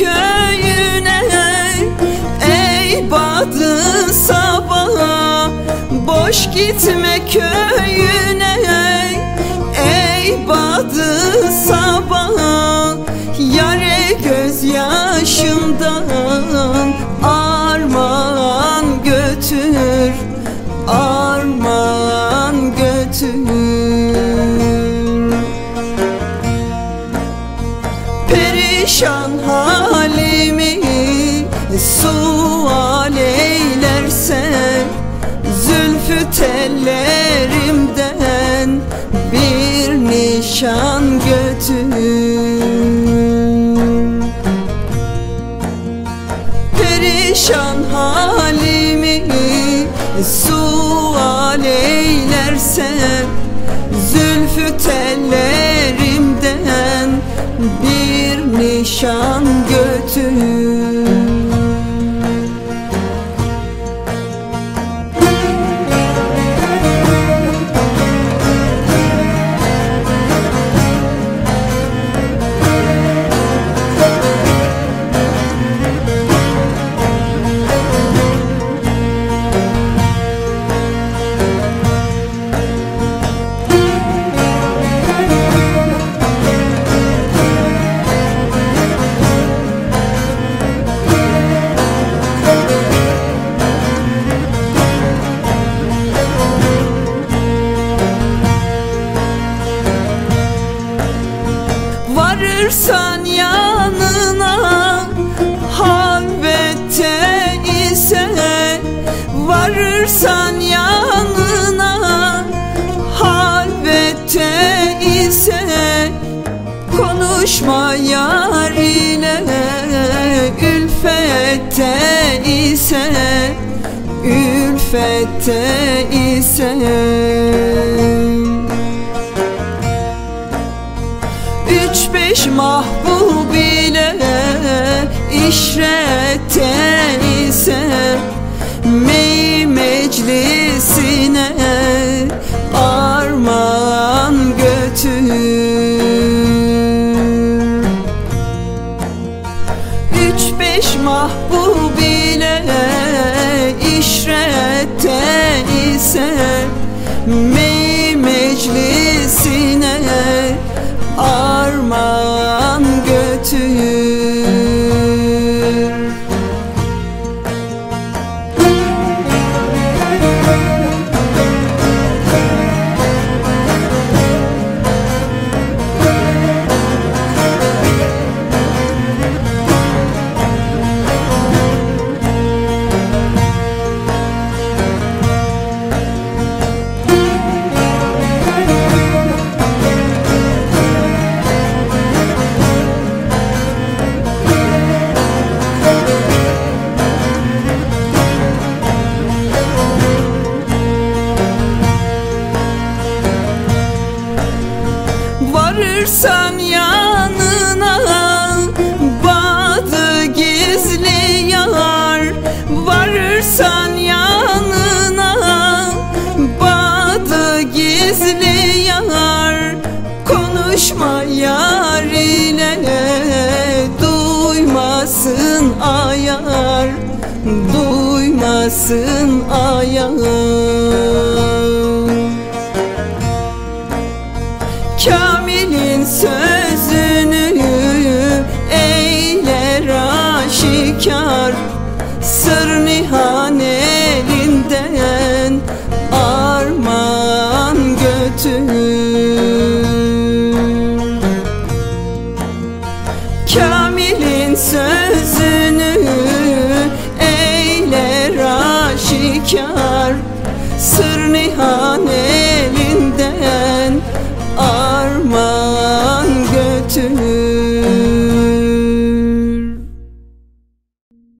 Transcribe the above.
köyüne. Ey badı sabah Boş gitme köyüne. Ey badı sabah Yare gözyaşımdan tellerimden Bir nişan götür. Perişan halimi Sual eylersen Zülfü tellerimden bir nişan götür Varırsan yanına halvette ise Varırsan yanına halvette ise Konuşma yar ile ülfette ise Ülfette ise Üç beş mahbub ile işrette ise Mey meclisine armağan götür. Üç beş mahbub ile işrette ise Mey meclisine Varırsan yanına Badı gizli yar Varırsan yanına Badı gizli yar Konuşma yar ile Duymasın ayar. Duymasın ayar Sır nihan elinden armağan götür. Kamil'in sözünü eyler aşikar Sır nihan